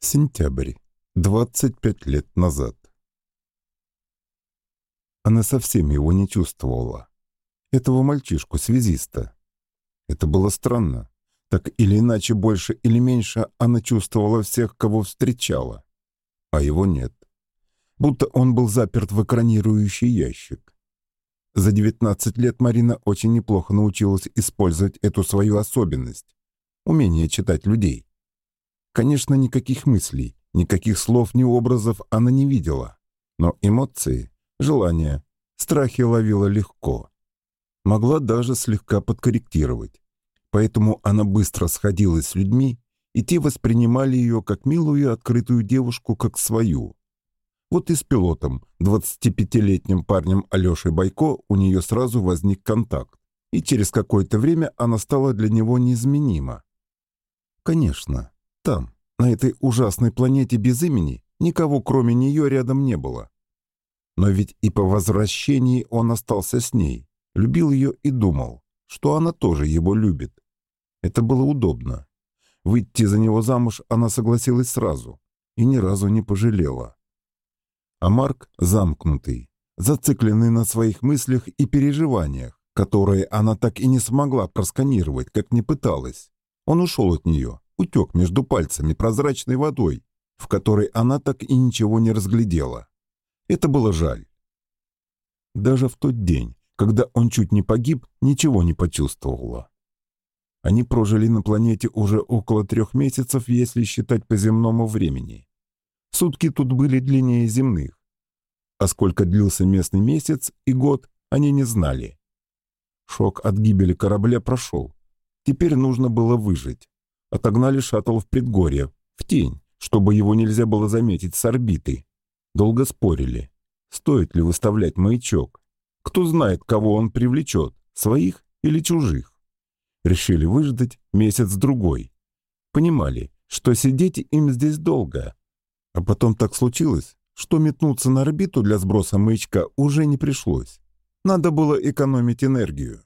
Сентябрь. 25 лет назад. Она совсем его не чувствовала. Этого мальчишку-связиста. Это было странно. Так или иначе, больше или меньше, она чувствовала всех, кого встречала. А его нет. Будто он был заперт в экранирующий ящик. За 19 лет Марина очень неплохо научилась использовать эту свою особенность — умение читать людей. Конечно, никаких мыслей, никаких слов, ни образов она не видела. Но эмоции, желания, страхи ловила легко. Могла даже слегка подкорректировать. Поэтому она быстро сходилась с людьми, и те воспринимали ее как милую открытую девушку, как свою. Вот и с пилотом, 25-летним парнем Алешей Байко, у нее сразу возник контакт, и через какое-то время она стала для него неизменима. Конечно, там, на этой ужасной планете без имени, никого кроме нее рядом не было. Но ведь и по возвращении он остался с ней, любил ее и думал, что она тоже его любит. Это было удобно. Выйти за него замуж она согласилась сразу и ни разу не пожалела. А Марк замкнутый, зацикленный на своих мыслях и переживаниях, которые она так и не смогла просканировать, как не пыталась. Он ушел от нее, утек между пальцами прозрачной водой, в которой она так и ничего не разглядела. Это было жаль. Даже в тот день, когда он чуть не погиб, ничего не почувствовала. Они прожили на планете уже около трех месяцев, если считать по земному времени. Сутки тут были длиннее земных. А сколько длился местный месяц и год, они не знали. Шок от гибели корабля прошел. Теперь нужно было выжить отогнали шаттл в предгорье, в тень, чтобы его нельзя было заметить с орбиты. Долго спорили, стоит ли выставлять маячок. Кто знает, кого он привлечет, своих или чужих. Решили выждать месяц-другой. Понимали, что сидеть им здесь долго. А потом так случилось, что метнуться на орбиту для сброса маячка уже не пришлось. Надо было экономить энергию.